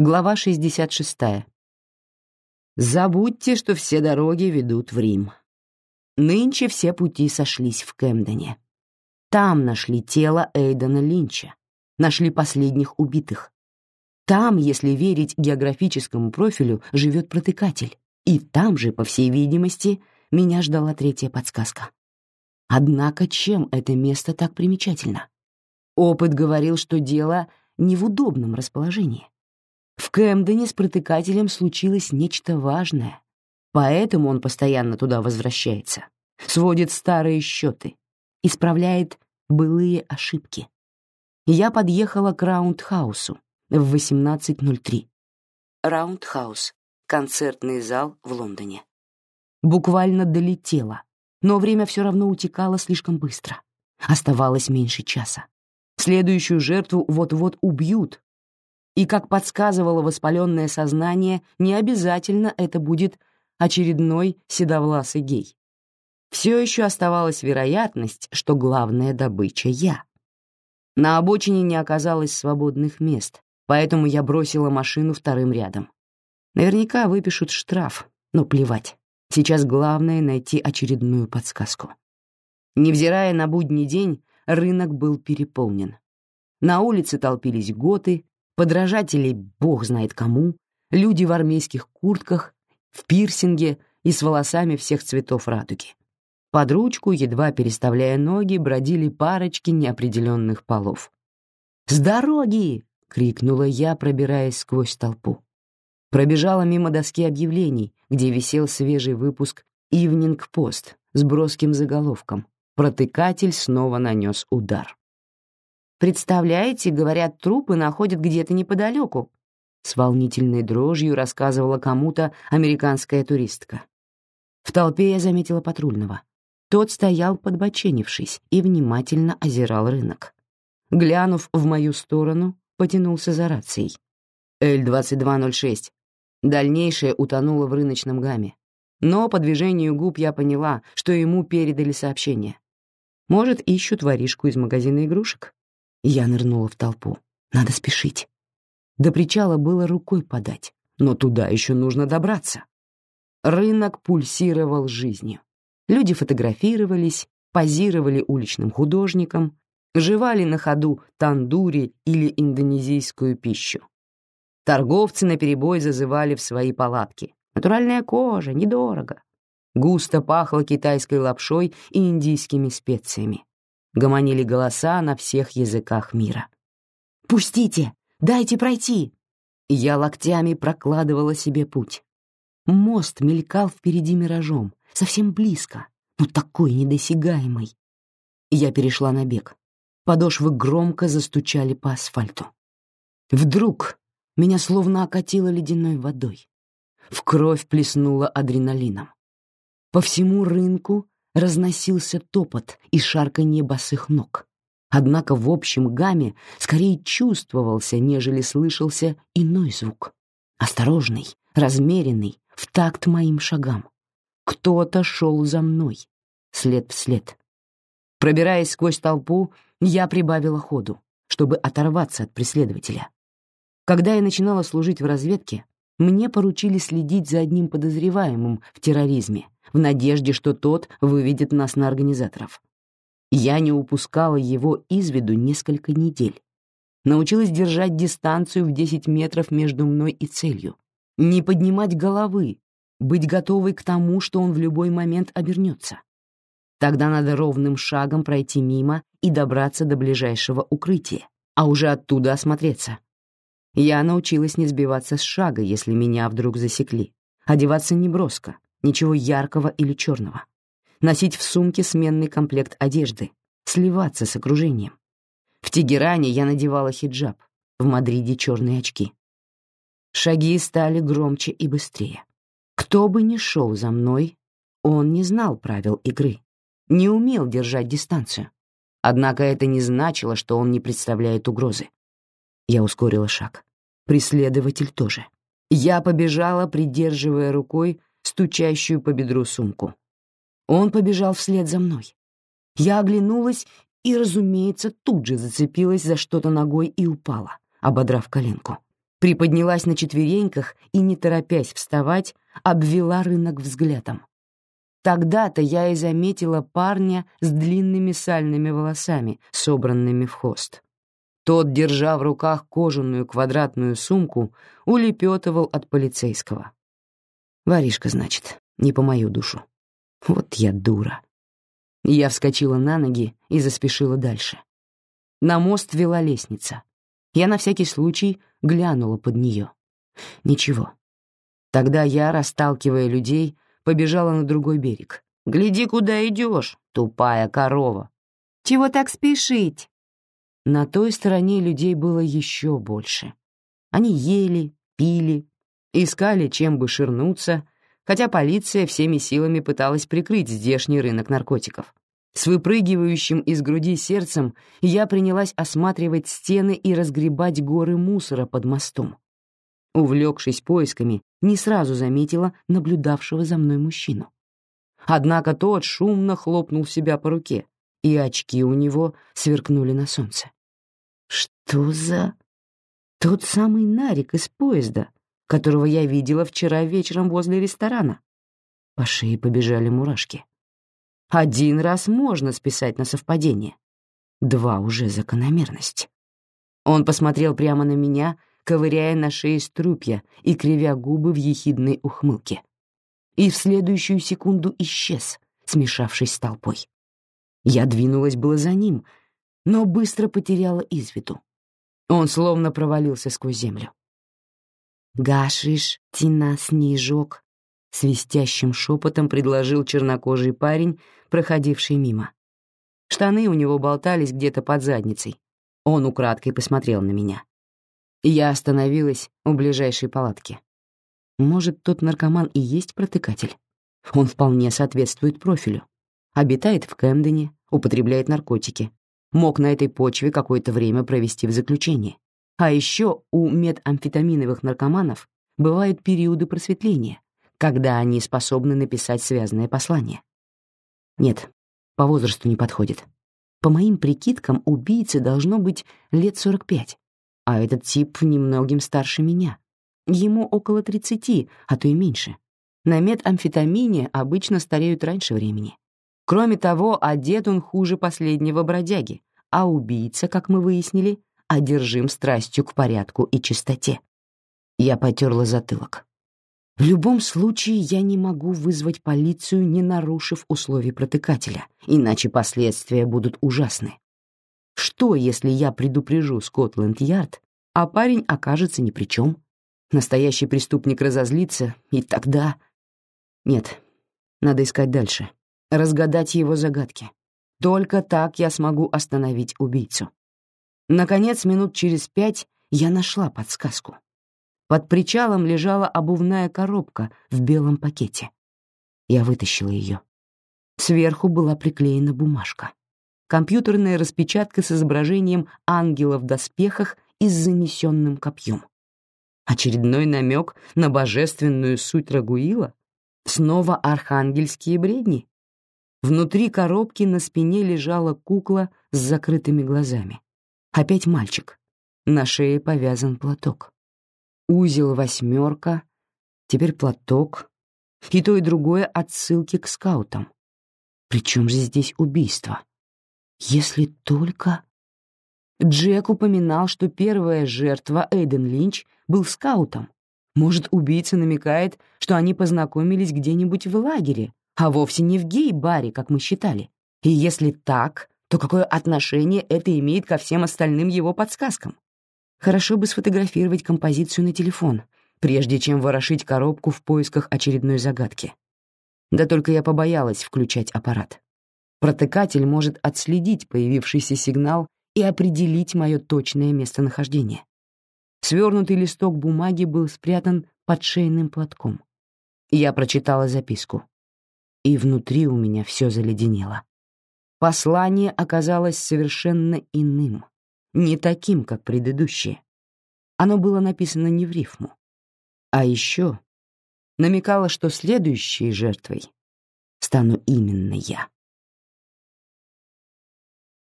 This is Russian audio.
Глава 66. Забудьте, что все дороги ведут в Рим. Нынче все пути сошлись в Кэмдене. Там нашли тело Эйдена Линча, нашли последних убитых. Там, если верить географическому профилю, живет протыкатель. И там же, по всей видимости, меня ждала третья подсказка. Однако чем это место так примечательно? Опыт говорил, что дело не в удобном расположении. В Кэмдене с протыкателем случилось нечто важное, поэтому он постоянно туда возвращается, сводит старые счеты, исправляет былые ошибки. Я подъехала к Раундхаусу в 18.03. Раундхаус — концертный зал в Лондоне. Буквально долетела, но время все равно утекало слишком быстро. Оставалось меньше часа. Следующую жертву вот-вот убьют, и, как подсказывало воспаленное сознание, не обязательно это будет очередной седовласый гей. Все еще оставалась вероятность, что главная добыча — я. На обочине не оказалось свободных мест, поэтому я бросила машину вторым рядом. Наверняка выпишут штраф, но плевать. Сейчас главное — найти очередную подсказку. Невзирая на будний день, рынок был переполнен. На улице толпились готы, подражателей бог знает кому, люди в армейских куртках, в пирсинге и с волосами всех цветов радуги. Под ручку, едва переставляя ноги, бродили парочки неопределенных полов. «С дороги!» — крикнула я, пробираясь сквозь толпу. Пробежала мимо доски объявлений, где висел свежий выпуск «Ивнинг Пост» с броским заголовком. Протыкатель снова нанес удар. Представляете, говорят, трупы находят где-то неподалеку. С волнительной дрожью рассказывала кому-то американская туристка. В толпе я заметила патрульного. Тот стоял подбоченившись и внимательно озирал рынок. Глянув в мою сторону, потянулся за рацией. «Л-2206». Дальнейшее утонуло в рыночном гамме. Но по движению губ я поняла, что ему передали сообщение. Может, ищут воришку из магазина игрушек? Я нырнула в толпу. Надо спешить. До причала было рукой подать, но туда еще нужно добраться. Рынок пульсировал жизнью. Люди фотографировались, позировали уличным художникам, жевали на ходу тандури или индонезийскую пищу. Торговцы наперебой зазывали в свои палатки. Натуральная кожа, недорого. Густо пахло китайской лапшой и индийскими специями гомонили голоса на всех языках мира. «Пустите! Дайте пройти!» Я локтями прокладывала себе путь. Мост мелькал впереди миражом, совсем близко, но такой недосягаемый. Я перешла на бег. Подошвы громко застучали по асфальту. Вдруг меня словно окатило ледяной водой. В кровь плеснуло адреналином. По всему рынку разносился топот и шарканье босых ног. Однако в общем гамме скорее чувствовался, нежели слышался иной звук. Осторожный, размеренный, в такт моим шагам. Кто-то шел за мной, след в след. Пробираясь сквозь толпу, я прибавила ходу, чтобы оторваться от преследователя. Когда я начинала служить в разведке, мне поручили следить за одним подозреваемым в терроризме, в надежде, что тот выведет нас на организаторов. Я не упускала его из виду несколько недель. Научилась держать дистанцию в 10 метров между мной и целью, не поднимать головы, быть готовой к тому, что он в любой момент обернется. Тогда надо ровным шагом пройти мимо и добраться до ближайшего укрытия, а уже оттуда осмотреться. Я научилась не сбиваться с шага, если меня вдруг засекли, одеваться неброско, ничего яркого или черного. Носить в сумке сменный комплект одежды, сливаться с окружением. В Тегеране я надевала хиджаб, в Мадриде черные очки. Шаги стали громче и быстрее. Кто бы ни шел за мной, он не знал правил игры, не умел держать дистанцию. Однако это не значило, что он не представляет угрозы. Я ускорила шаг. Преследователь тоже. Я побежала, придерживая рукой стучащую по бедру сумку. Он побежал вслед за мной. Я оглянулась и, разумеется, тут же зацепилась за что-то ногой и упала, ободрав коленку. Приподнялась на четвереньках и, не торопясь вставать, обвела рынок взглядом. Тогда-то я и заметила парня с длинными сальными волосами, собранными в хвост. Тот, держа в руках кожаную квадратную сумку, улепетывал от полицейского. Воришка, значит, не по мою душу. Вот я дура. Я вскочила на ноги и заспешила дальше. На мост вела лестница. Я на всякий случай глянула под нее. Ничего. Тогда я, расталкивая людей, побежала на другой берег. «Гляди, куда идешь, тупая корова!» «Чего так спешить?» На той стороне людей было еще больше. Они ели, пили, искали, чем бы ширнуться, хотя полиция всеми силами пыталась прикрыть здешний рынок наркотиков. С выпрыгивающим из груди сердцем я принялась осматривать стены и разгребать горы мусора под мостом. Увлекшись поисками, не сразу заметила наблюдавшего за мной мужчину. Однако тот шумно хлопнул себя по руке, и очки у него сверкнули на солнце. Что за... Тот самый Нарик из поезда, которого я видела вчера вечером возле ресторана. По шее побежали мурашки. Один раз можно списать на совпадение. Два уже закономерность. Он посмотрел прямо на меня, ковыряя на шее струпья и кривя губы в ехидной ухмылке. И в следующую секунду исчез, смешавшись с толпой. Я двинулась было за ним, но быстро потеряла из виду. Он словно провалился сквозь землю. «Гашиш, тина, снежок», — свистящим шепотом предложил чернокожий парень, проходивший мимо. Штаны у него болтались где-то под задницей. Он украдкой посмотрел на меня. Я остановилась у ближайшей палатки. Может, тот наркоман и есть протыкатель? Он вполне соответствует профилю. Обитает в Кэмдене, употребляет наркотики, мог на этой почве какое-то время провести в заключении. А еще у метамфетаминовых наркоманов бывают периоды просветления, когда они способны написать связанное послание. Нет, по возрасту не подходит. По моим прикидкам, убийце должно быть лет 45, а этот тип немногим старше меня. Ему около 30, а то и меньше. На метамфетамине обычно стареют раньше времени. Кроме того, одет он хуже последнего бродяги, а убийца, как мы выяснили, одержим страстью к порядку и чистоте. Я потерла затылок. В любом случае я не могу вызвать полицию, не нарушив условий протыкателя, иначе последствия будут ужасны. Что, если я предупрежу Скотланд-Ярд, а парень окажется ни при чем? Настоящий преступник разозлится, и тогда... Нет, надо искать дальше разгадать его загадки. Только так я смогу остановить убийцу. Наконец, минут через пять я нашла подсказку. Под причалом лежала обувная коробка в белом пакете. Я вытащила ее. Сверху была приклеена бумажка. Компьютерная распечатка с изображением ангела в доспехах и с занесенным копьем. Очередной намек на божественную суть Рагуила? Снова архангельские бредни? Внутри коробки на спине лежала кукла с закрытыми глазами. Опять мальчик. На шее повязан платок. Узел восьмерка, теперь платок. И то, и другое отсылки к скаутам. Причем же здесь убийство? Если только... Джек упоминал, что первая жертва, Эйден Линч, был скаутом. Может, убийца намекает, что они познакомились где-нибудь в лагере, а вовсе не в гей-баре, как мы считали. И если так, то какое отношение это имеет ко всем остальным его подсказкам? Хорошо бы сфотографировать композицию на телефон, прежде чем ворошить коробку в поисках очередной загадки. Да только я побоялась включать аппарат. Протыкатель может отследить появившийся сигнал и определить мое точное местонахождение. Свернутый листок бумаги был спрятан под шейным платком. Я прочитала записку и внутри у меня все заледенело. Послание оказалось совершенно иным, не таким, как предыдущее. Оно было написано не в рифму. А еще намекало, что следующей жертвой стану именно я.